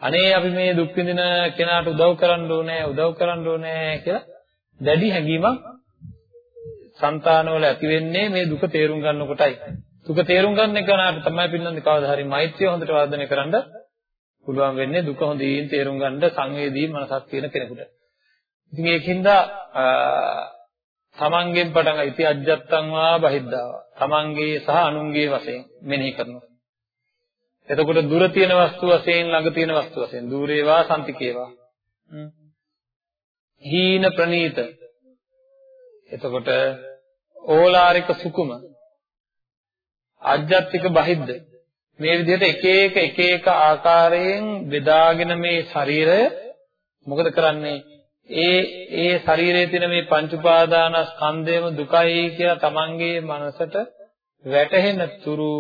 අනේ අපි මේ දුක් විඳින කෙනාට උදව් කරන්න ඕනේ උදව් කරන්න ඕනේ කියලා දැඩි හැඟීමක් సంతానවල ඇති වෙන්නේ මේ දුක තේරුම් ගන්නකොටයි. දුක තේරුම් ගන්න එකනට තමයි පින්නන්නේ කවදා හරි මෛත්‍රිය හොඳට වර්ධනය කරන්න පුළුවන් වෙන්නේ දුක හොඳින් තේරුම් ගන්න සංවේදී මනසක් තියෙන කෙනෙකුට. ඉතින් ඒකින්ද තමන්ගෙන් පටන් ඉති අජ්ජත්තං වා බහිද්ධාවා. තමන්ගේ සහ අනුන්ගේ වශයෙන් මෙනෙහි කරනවා. එතකොට දුර තියෙන වස්තු වශයෙන් ළඟ තියෙන වස්තු වශයෙන් দূරේවා සම්තිකේවා. හීන ප්‍රනීත. එතකොට ඕලාරික සුකුම ආධ්‍යාත්මික බහිද්ද. මේ විදිහට එක එක එක එක ආකාරයෙන් බෙදාගෙන මේ ශරීරය මොකද කරන්නේ? ඒ ඒ ශරීරයේ තියෙන මේ පංච උපාදානස්කන්ධයම දුකයි කියලා තමන්ගේ මනසට වැටහෙන තුරු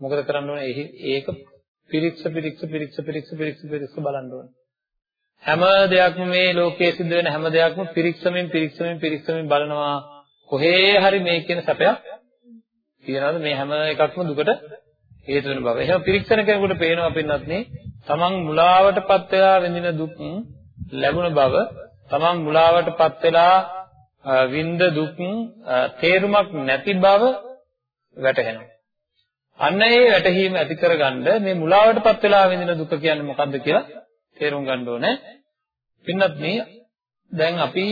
මොකද කරන්න ඕනේ? ඒක පිරික්ස පිරික්ස පිරික්ස පිරික්ස පිරික්ස පිරික්ස බලන්න ඕනේ. හැම දෙයක්ම මේ ලෝකයේ සිද්ධ වෙන හැම දෙයක්ම පිරික්සමින් පිරික්සමින් පිරික්සමින් බලනවා. කොහේ හරි මේ කියන සැපයක් තියනවාද මේ හැම එකක්ම දුකට හේතු වෙන බව. එහෙනම් පිරික්සන කෙනෙකුට පේනවා පින්නත් නේ තමන් මුලාවටපත් වෙලා විඳින දුක් ලැබුණ බව තමන් මුලාවටපත් වෙලා විඳ දුක් තේරුමක් නැති බව වැටහෙනවා. අන්න ඒ වැටහීම ඇති කරගන්න මේ මුලාවටපත් වෙලා විඳින දුක කියන්නේ මොකක්ද කියලා තේරුම් ගන්න ඕනේ. පින්නත් මේ දැන් අපි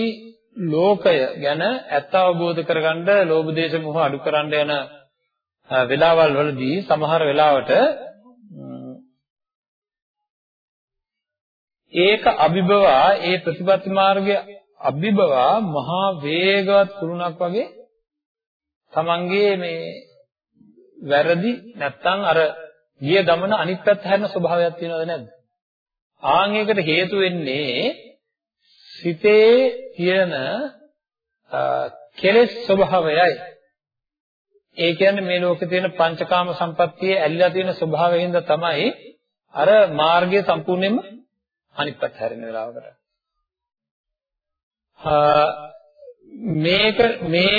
ලෝකය ගැන ඇත්ත අවබෝධ කරගන්න ලෝභ දේශ මොහ අඩු කරන්න යන වෙලාවල් වලදී සමහර වෙලාවට ඒක අභිබවා ඒ ප්‍රතිපත්ති මාර්ගය අභිබවා මහා වේගවත් කුරුණක් වගේ තමන්ගේ මේ වැරදි නැත්තම් අර ගිය ගමන අනිත් පැත්ත හැරෙන ස්වභාවයක් තියෙනවද නැද්ද? ආන් ඒකට හේතු වෙන්නේ සිතේ තියෙන කෙලෙස් ස්වභාවයයි. ඒ කියන්නේ මේ ලෝකේ තියෙන පංචකාම සම්පත්තියේ ඇලිලා තියෙන ස්වභාවයෙන් තමයි අර මාර්ගය සම්පූර්ණයෙන්ම අනිත් පැත්ත හැරෙන වෙලාවකට. මේක මේ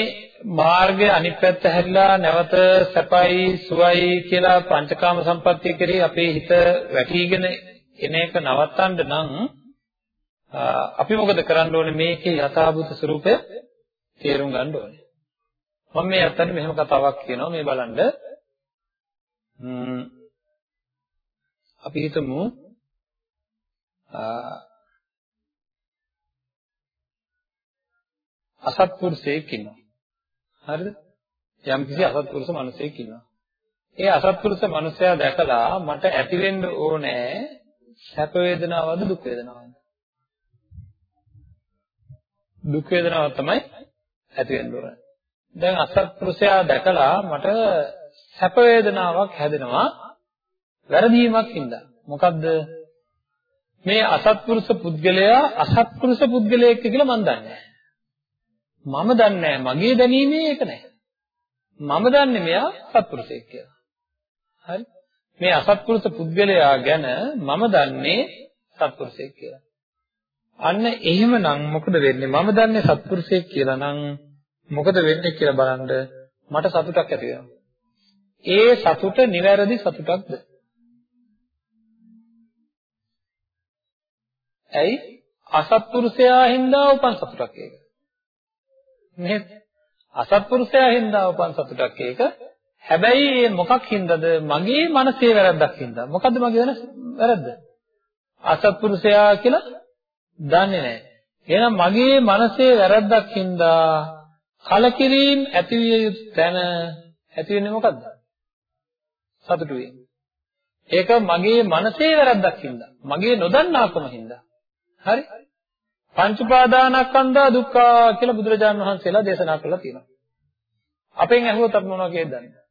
මාර්ගය අනිත් පැත්ත හැරිලා නැවත සැපයි සුවයි කියලා පංචකාම සම්පත්තිය කෙරෙහි අපේ හිත වැටීගෙන එන එක නවත්තන්න නම් අපි මොකද කරන්න ඕනේ මේකේ යථාභූත ස්වરૂපය තේරුම් ගන්න ඕනේ. මම මේ අතට මෙහෙම කතාවක් කියනවා මේ බලන්න. අපි හිතමු අසත්පුරුෂයෙක් ඉන්නවා. හරිද? යම් කිසි අසත්පුරුෂ මිනිසෙක් ඉන්නවා. ඒ අසත්පුරුෂ මිනිසයා දැකලා මට ඇති වෙන්න ඕනේ සැප වේදනාවද දුක් වේදනාවද? දුක් වේදනාවක් තමයි ඇති වෙන්න ඕනේ. දැන් අසත්පුරුෂයා දැකලා මට සැප වේදනාවක් හැදෙනවා වැරදීමක් හින්දා. මොකද්ද? මේ අසත්පුරුෂ පුද්ගලයා අසත්පුරුෂ පුද්ගලයෙක් කියලා මම දන්නේ මම දන්නේ මගේ දැනීමේ ඒක නැහැ. මම දන්නේ මෙයා සත්පුරුෂයෙක් කියලා. හරි? මේ අසත්පුරුෂ පුද්ගලයා ගැන මම දන්නේ සත්පුරුෂයෙක් කියලා. අන්න එහෙමනම් මොකද වෙන්නේ? මම දන්නේ සත්පුරුෂයෙක් කියලා නම් මොකද වෙන්නේ කියලා බලන්න මට සතුටක් ඇති වෙනවා. ඒ සතුට නිවැරදි සතුටක්ද? ඇයි? අසත්පුරුෂයා හින්දා උපන් සතුටක් ඒක. නේද? අසත්පුරුෂයා හින්දා උපන් සතුටක් ඒක. හැබැයි මේ මොකක් හින්දාද? මගේ මනසේ වැරද්දක් හින්දා. මොකද්ද මගේ වැරද්ද? අසත්පුරුෂයා කියලා දන්නේ නැහැ. එහෙනම් මගේ මනසේ වැරද්දක් හින්දා කලකිරීම ඇති විය යුතු තැන ඇති වෙන්නේ මොකද්ද? සතුටු වීම. ඒක මගේ මනසේ වැරද්දක් හින්දා. මගේ නොදන්නාකම හින්දා. හරි? පංච උපාදානස්කන්ධා දුක්ඛ කියලා බුදුරජාණන් වහන්සේලා දේශනා කළා තියෙනවා. අපෙන් අහුවොත් අපි මොනවා කියද දන්නේ?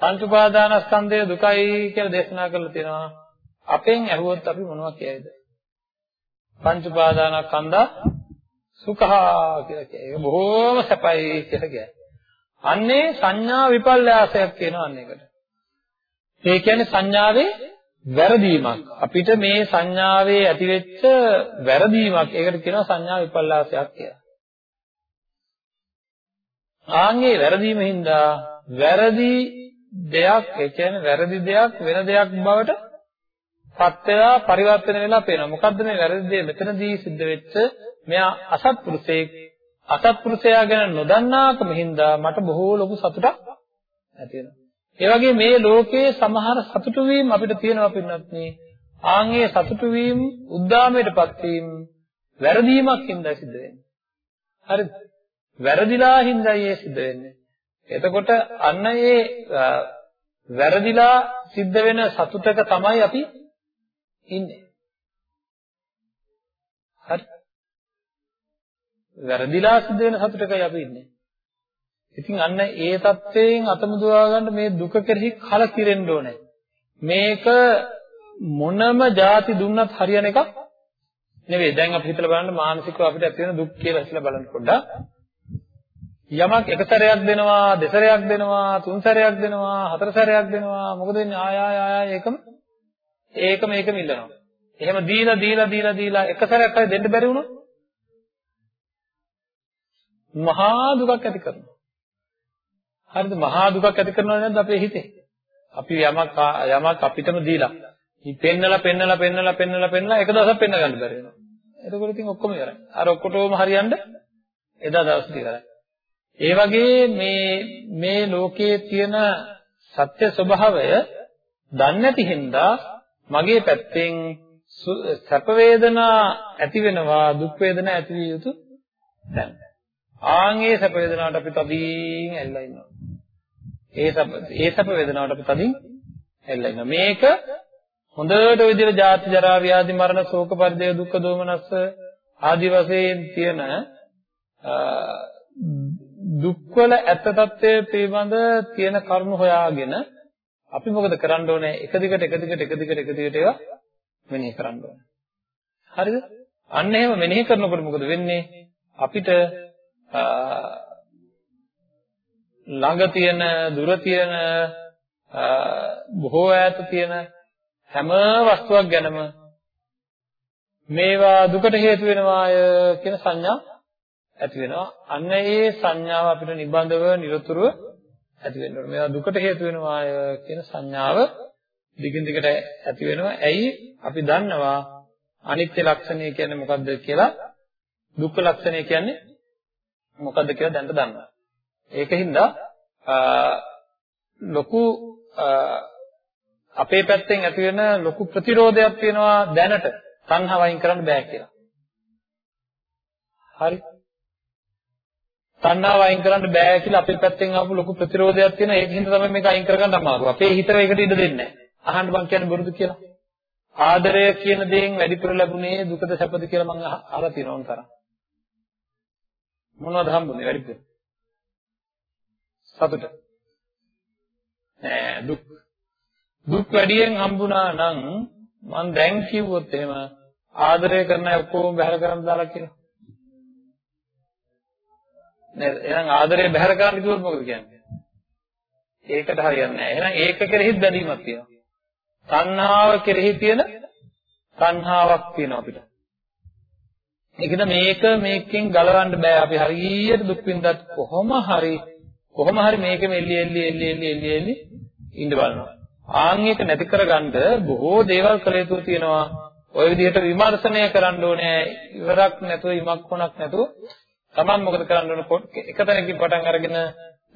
පංච උපාදානස්කන්ධය දුකයි කියලා දේශනා කරලා තියෙනවා. අපෙන් අහුවොත් අපි මොනවා කියයිද? පංච උපාදානස්කන්ධා සුඛා කියලා කියයි. ඒක බොහොම සැපයි කියලා කියයි. අන්නේ සංඥා විපල්යාසයක් කියනවා අන්න ඒකට. ඒ කියන්නේ සංඥාවේ වැරදීමක්. අපිට මේ සංඥාවේ ඇතිවෙච්ච වැරදීමක්. ඒකට කියනවා සංඥා විපල්ලාසයක් කියලා. ආන්ගේ වැරදීම හින්දා වැරදි දෙයක්, ඒ කියන්නේ වැරදි දෙයක් වෙන දෙයක් බවට පත් වෙලා පරිවර්තන වෙලා පේනවා. මොකද්ද මේ වැරදි දේ මෙතනදී සිද්ධ වෙච්ච මෙයා අසත්පුරුෂයෙක් අසත්පුරුෂයා ගැන නොදන්නාකම හින්දා මට බොහෝ ලොකු සතුටක් ඇති වෙනවා. ඒ වගේ මේ ලෝකයේ සමහර සතුටු වීම අපිට තියෙනවා පින්නත් නේ. ආන්ගේ සතුටු වීම උද්දාමයටපත් වීම වැරදීමක් හින්දා සිද්ධ වෙන්නේ. හරිද? වැරදිලා හින්දායි ඒ සිද්ධ වෙන්නේ. එතකොට අන්න ඒ වැරදිලා සිද්ධ වෙන සතුටක තමයි අපි ඉන්නේ. හරි. වැරදිලා සිද්ධ වෙන සතුටකයි අපි ඉන්නේ. ඉතින් අන්න ඒ தත්වයෙන් අතමුදවා ගන්න මේ දුක කෙරෙහි කලකිරෙන්න ඕනේ. මේක මොනම જાති දුන්නත් හරියන එකක් නෙවෙයි. දැන් අපි හිතලා බලන්න මානසිකව අපිට ඇති වෙන දුක් කියලා හිතලා බලන්න පොඩ්ඩක්. යමක් එක සැරයක් දෙනවා, දෙසරයක් දෙනවා, තුන් සැරයක් දෙනවා, හතර සැරයක් දෙනවා. මොකද වෙන්නේ? ආය ආය ආය ඒකම ඒකම ඒකම ඉල්ලනවා. එහෙම දීලා දීලා දීලා දීලා එක සැරයක් හරි දෙන්න බැරි වුණොත් මහා දුකක් ඇති කරනවා. හරිද? මහා දුකක් ඇති කරනවද නැද්ද අපේ හිතේ? අපි යමක් යමක් අපිටම දීලා. ඉතින් පෙන්නලා පෙන්නලා පෙන්නලා පෙන්නලා පෙන්නලා එක දවසක් පෙන්න ගන්න බැරි වෙනවා. එතකොට ඉතින් ඔක්කොම ඉවරයි. අර ඔක්කොටම හරියන්න එදා දවසට ඉවරයි. ඒ වගේ මේ මේ ලෝකයේ තියෙන සත්‍ය ස්වභාවය දන්නේ නැති හින්දා මගේ පැත්තෙන් සැප වේදනා ඇති වෙනවා දුක් වේදනා ඇති විය යුතු දැන්. ආන්ගේ සැප වේදනාවට අපි තදින් ඇල්ලලා ඉන්නවා. ඒ සැප ඒ සැප වේදනාවට අපි තදින් ඇල්ලලා ඉන්නවා. මේක හොඳට ඔය විදිහට ජාති ජරා ව්‍යාධි මරණ ශෝක පරිදේ දුක්ඛ දෝමනස්ස ආදි වශයෙන් තියෙන දුක්වල ඇත්ත తත්වයේ පිළිබඳ තියෙන කරුණු හොයාගෙන අපි මොකද කරන්න ඕනේ? එක දිගට එක දිගට එක දිගට එක දිගට ඒවා මෙනෙහි කරන්න ඕනේ. හරිද? අන්න එහෙම මෙනෙහි කරනකොට මොකද වෙන්නේ? අපිට ළඟ තියෙන දුර තියෙන බොහෝ ඈත තියෙන හැම වස්තුවක් ගැනම මේවා දුකට හේතු වෙනවාය කියන සංඥා ඇති වෙනවා. අන්න ඒ සංඥාව අපිට නිබඳව නිරතුරුව ඇති වෙන්න ඕනේ. මේවා දුකට හේතු වෙනවාය කියන සංඥාව දිගින් දිගට ඇති වෙනවා. ඇයි? අපි දන්නවා අනිත්‍ය ලක්ෂණය කියන්නේ මොකක්ද කියලා. දුක්ඛ ලක්ෂණය කියන්නේ මොකද්ද කියලා දැනට දන්නවා. ඒකින්ද ලොකු අපේ පැත්තෙන් ඇති වෙන ලොකු ප්‍රතිරෝධයක් තියෙනවා දැනට තණ්හාව අයින් කරන්න බෑ කියලා. හරි. තණ්හාව අයින් කරන්න බෑ කියලා අපේ පැත්තෙන් ආපු ලොකු ප්‍රතිරෝධයක් තියෙනවා. ඒක හින්දා තමයි මේක අයින් කරගන්න අමාරු. අපේ හිතට ඒකට ඉඩ දෙන්නේ නැහැ. අහන්න මං කියන්නේ බොරුද කියලා. ආදරය කියන දේෙන් වැඩිපුර ලැබුණේ දුකද සැපද කියලා මං අහලා තියෙනවා උන් තරම්. මොනවද හම්බුනේ වැඩිපුර? සතුට. නෑ දුක්. දුක් වැඩියෙන් හම්බුණා නම් මං දැන් කිව්වොත් එහෙම ආදරය කරන අය ඔක්කොම බහැර කරන්න දාලා කියලා. නේද? එහෙනම් ආදරය බහැර කරන්න කිව්වොත් මොකද කියන්නේ? ඒකට හරියන්නේ නැහැ. එහෙනම් ඒක කෙරෙහිත් බැඳීමක් තියෙනවා. තණ්හාව කෙරෙහි තියෙන තණ්හාවක් තියෙනවා අපිට. ඒකද මේක මේකෙන් ගලවන්න බෑ. අපි හරියට දුක් විඳත් කොහොම හරි කොහොම හරි මේකෙම එල්ලි එල්ලි එල්ලි එල්ලි එල්ලි එල්ලි ඉන්න බලනවා. ආන් එක නැති කරගන්න බොහෝ දේවල් කළ යුතු තියෙනවා. ওই විදිහට විමර්ශනය කරන්න ඕනේ. ඉවරක් නැතුව ඉමක් කොනක් නැතුව Taman මොකද කරන්න ඕන එක තැනකින් පටන් අරගෙන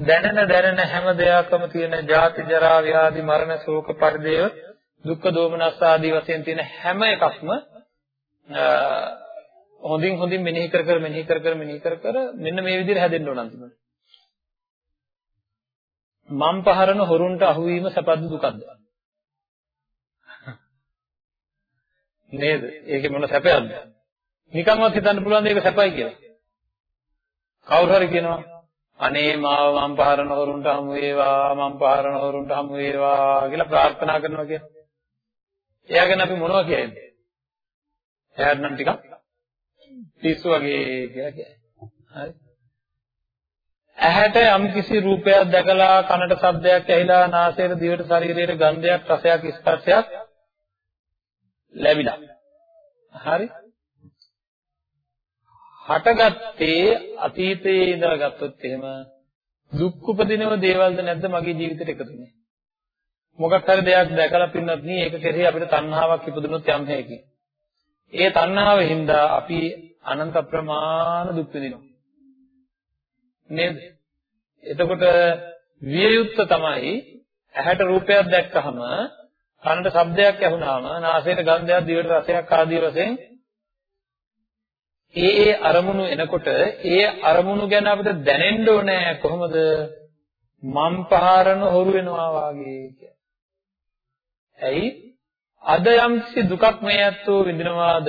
දැනෙන දැනෙන හැම දෙයක්ම තියෙන ජාති ජරා ව්‍යාධි මරණ ශෝක පරිදේව දුක්ඛ දෝමනස් ආදී වශයෙන් තියෙන හැම එකක්ම හොඳින් හොඳින් මෙනෙහි කර කර මෙනෙහි කර කර මෙනෙහි කර කර මෙන්න මේ විදිහට හැදෙන්න ඕන අන්තිමට. මම් පහරන හොරුන්ට අහුවීම සැපද දුකද? නේද? ඒකේ මොන සැපයක්ද? නිකන්වත් හිතන්න පුළුවන් මේක සැපයි කියලා. කවුරු හරි කියනවා අනේ මාව මම් පහරන හොරුන්ට හමු වේවා මම් පහරන හොරුන්ට හමු වේවා කියලා ප්‍රාර්ථනා කරනවා කියලා. එයා ගැන අපි මොනවද කියන්නේ? එයාට නම් ටිකක් පිස්සු වගේ කියලා කියන්නේ. හරි. ඇහැට යම්කිසි රූපයක් දැකලා කනට ශබ්දයක් ඇහිලා නාසයට දිවට ශරීරයට ගන්ධයක් රසයක් ස්පර්ශයක් ලැබිලා. හරි. හටගත්තේ අතීතයේ ඉඳලා ගත්තොත් එහෙම දුක් උපදිනව දේවල්ද නැද්ද මගේ ජීවිතේට එකතු වෙන්නේ? මොකක් හරි දෙයක් දැකලා පින්නත් නී ඒක කෙරෙහි අපිට තණ්හාවක් ඉපදුනොත් යම් හේකින්. ඒ තණ්හාවෙන් හින්දා අපි අනන්ත ප්‍රමාණ දුක් විඳිනවා. නේද? එතකොට විය යුත්ත තමයි ඇහැට රූපයක් දැක්කහම කනට ශබ්දයක් ඇහුණාම නාසයට ගන්ධයක් දිවට රසයක් ආදී වශයෙන් ඒ ඒ අරමුණු එනකොට ඒ අරමුණු ගැන අපිට දැනෙන්න ඕනේ කොහොමද මම් පහරන හොරු වෙනවා වාගේ කියලා. ඇයි? අද යම්කිසි දුකක් මේ ඇත්තෝ විඳිනවාද?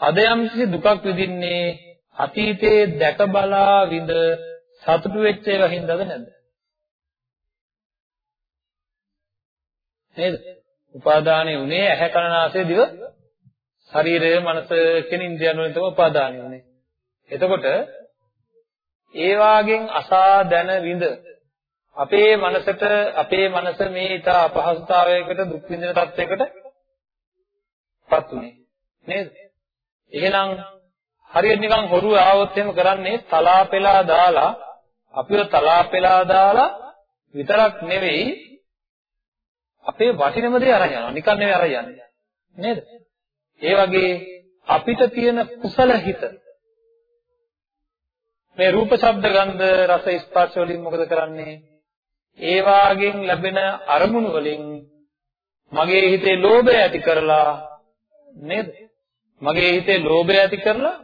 අද යම්කිසි දුකක් විඳින්නේ අතීතයේ දැක බලා විඳ සතුටු වෙච්ච ඒවා හින්දාද නැද්ද? නේද? උපාදානෙ උනේ ඇහැ කන නාසය දිව ශරීරය මනස කියන ඉන්ද්‍රියන් වලින් තමයි උපාදානෙ උනේ. එතකොට ඒ වාගෙන් අසා දැන විඳ අපේ මනසට අපේ මනස මේ ඊට අපහසුතාවයකට දුක් විඳින තත්යකට පත් උනේ නේද? එහෙනම් හරියට නිකන් හොරු ආවොත් එහෙම කරන්නේ තලාපෙලා දාලා අපිව තලාපෙලා දාලා විතරක් නෙවෙයි අපේ වටිනම දේ අරන් යනවා. නිකන් නෙවෙයි අරන් යන්නේ. නේද? ඒ වගේ අපිට තියෙන කුසල හිත මේ රූප ශබ්ද ගන්ධ රස ස්පර්ශ වලින් මොකද කරන්නේ? ඒ වාගෙන් ලැබෙන අරමුණු වලින් මගේ හිතේ ලෝභය ඇති කරලා නේද? මගේ හිතේ ලෝභය ඇති කරලා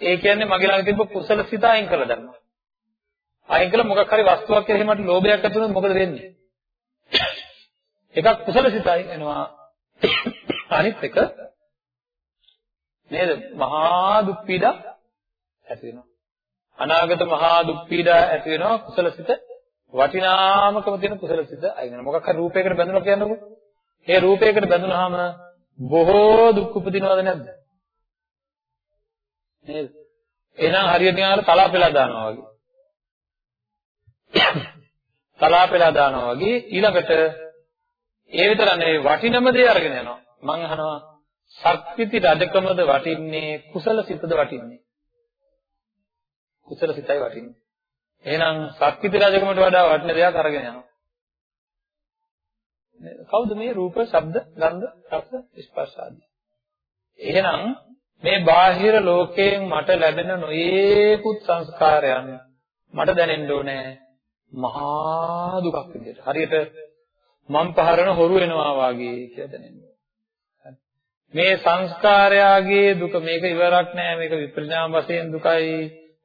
ඒ කියන්නේ මගේ ළඟ තිබ්බ කුසල සිත අයින් කරලා දානවා. අයින් කළා මොකක් හරි වස්තුවක් කියලා එහෙමට ලෝභයක් ඇති වුණොත් මොකද වෙන්නේ? එකක් කුසල සිත අයින් වෙනවා. අනිත් එක නේද? මහා දුක් පීඩා ඇති වෙනවා. අනාගත මහා දුක් පීඩා ඇති වෙනවා කුසලසිත වටිනාමකම තියෙන කුසලසිත අයින් වෙනවා. මොකක් හරි රූපයකට බැඳුණා කියන්නකො. ඒ රූපයකට බැඳුනහම බොහෝ දුක් උපදිනවද නැද්ද? නේද? එහෙනම් හරියට නිකන් තලාපෙලා දානවා වගේ. තලාපෙලා දානවා වගේ ඊළඟට ඒ විතර නෙවෙයි වටිනම දේ අරගෙන යනවා. මං අහනවා සක්විති රජකමද වටින්නේ කුසල සිතද වටින්නේ? කුසල සිතයි වටින්නේ. එහෙනම් සක්විති රජකමට වඩා වටින දෙයක් අරගෙන යනවා. කවුද මේ රූප, ශබ්ද, ගන්ධ, රස, ස්පර්ශ ආදී? එහෙනම් මේ බාහිර ලෝකයෙන් මට ලැබෙන නොයේකුත් සංස්කාරයන් මට දැනෙන්න ඕනේ මහා දුකක් විදියට. හරියට මම් පහරන හොරු වෙනවා වාගේ කියලා දැනෙන්න. මේ සංස්කාරයාගේ දුක මේක ඉවරක් නෑ මේක විපරිණාම වශයෙන් දුකයි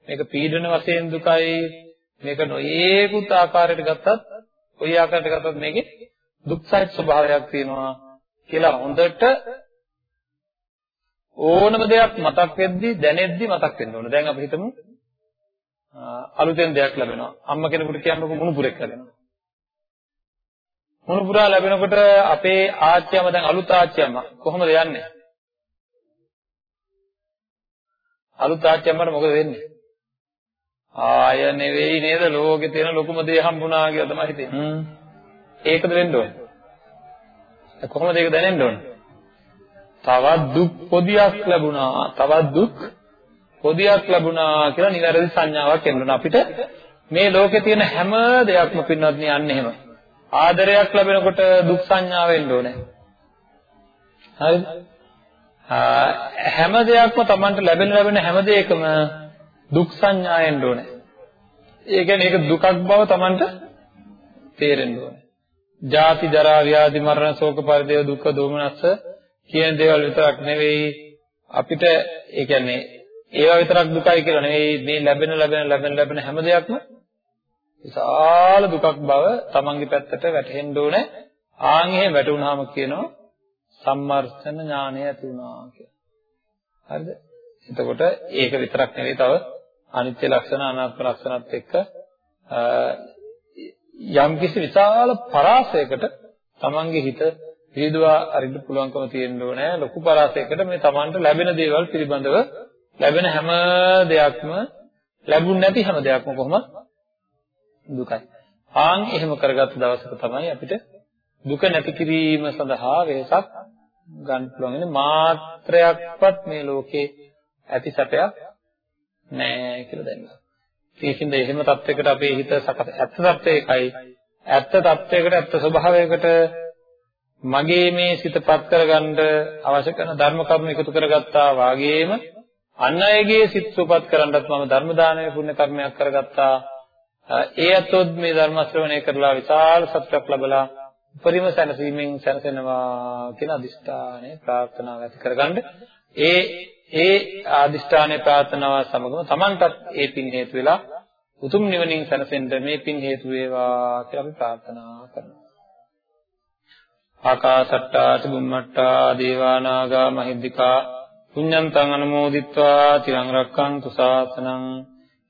මේක පීඩන වශයෙන් දුකයි මේක නොයේකුත් ආකාරයට ගත්තත් කොයි ආකාරයට ගත්තත් මේකේ දුක්සහිත ස්වභාවයක් තියෙනවා කියලා හොඳට ඕනම දෙයක් මතක් වෙද්දී දැනෙද්දී මතක් වෙන්න ඕන. දැන් අපි හිතමු අලුතෙන් දෙයක් ලැබෙනවා. අම්ම කෙනෙකුට කියන්නකො මුණුපුරෙක් ලැබෙනවා. මුණුපුරා ලැබෙනකොට අපේ ආච්චියම දැන් අලුත් ආච්චියම කොහොමද යන්නේ? අලුත් ආච්චියමට මොකද වෙන්නේ? ආය නෙවෙයි නේද ලෝකේ තියෙන ලොකුම දේ හම්බුණා කියලා තමයි හිතෙන්නේ. ඒකද වෙන්න ඕනේ. කොහොමද ඒක දැනෙන්න ඕනේ? තවත් දුක් පොදියක් ලැබුණා. තවත් දුක් පොදියක් ලැබුණා කියලා නිවැරදි සංඥාවක් එන්න අපිට මේ ලෝකේ තියෙන හැම දෙයක්ම පින්වත් යන්නේ එහෙම. ආදරයක් ලැබෙනකොට දුක් සංඥාව එන්න ඕනේ. හරිද? හැම දෙයක්ම Tamanට ලැබෙන ලැබෙන හැම දෙයකම දුක් සංඥායෙන් ඕනේ. ඒ කියන්නේ ඒක දුකක් බව Tamanට තේරෙන්න ඕනේ. ජාති ජරා ව්‍යාධි මරණ ශෝක පරිදේව දුක්ඛ දෝමනස්ස කියන දේවල් විතරක් නෙවෙයි අපිට ඒ කියන්නේ ඒවා විතරක් දුකයි කියලා නෙවෙයි මේ ලැබෙන ලැබෙන ලැබෙන ලැබෙන හැම දෙයක්ම විශාල දුකක් බව Tamanගේ පැත්තට වැටහෙන්න ඕනේ. ආන් එහෙම වැටුණාම කියනවා සම්මර්ෂණ ඥානය ඇති වුණා කියලා. හරිද? එතකොට ඒක විතරක් නෙවෙයි තව අනිත්‍ය ලක්ෂණ අනාත්ම ලක්ෂණත් එක්ක යම්කිසි විශාල පරාසයකට තමන්ගේ හිත විහිදුවා අරින්න පුළුවන්කම තියෙන්න ඕනේ ලොකු පරාසයකට මේ තමන්ට ලැබෙන දේවල් පිළිබඳව ලැබෙන හැම දෙයක්ම ලැබුණ නැති හැම දෙයක්ම කොහොමද දුකයි. ආන් එහෙම කරගත්ත දවසක තමයි අපිට දුක නැති කිරීම සඳහා වෙහසක් ගන්න පුළුවන්. ඉන්නේ මාත්‍රයක්වත් මේ ලෝකේ ඇති සැපයක් නෑ කියලා දැනගන්න. ඒකින්ද එහෙම තත්වයකට අපේ හිත සකස් ඇත්ත තත්වයකයි. ඇත්ත තත්වයකට ඇත්ත ස්වභාවයකට මගේ මේ සිතපත් කරගන්න අවශ්‍ය කරන ධර්ම කර්ම එකතු කරගත්තා වාගේම අන් අයගේ සිත් සුවපත් කරන්නත් මම ධර්ම දානමය පුණ්‍ය කර්මයක් කරගත්තා ඒ අතොත් මේ ධර්ම ශ්‍රවණය කරලා විශාල සත්‍යක් ලැබලා උපරිම සැනසීමෙන් සැනසෙනවා කියන අදිෂ්ඨානය ප්‍රාර්ථනාව ඇති කරගන්න ඒ ඒ ආදිෂ්ඨානයේ ප්‍රාර්ථනාව සමගම Tamanටත් ඒ පින් හේතු වෙලා උතුම් නිවනින් සැනසෙන්න මේ පින් හේතු වේවා කියලා අපි ප්‍රාර්ථනා කරනවා. ආකාසට්ටා චුම්මට්ටා දේවා නාග මහිද්దికා පුඤ්ඤන්තං අනුමෝදිත්වා තිරං රක්ඛන්තු ශාසනං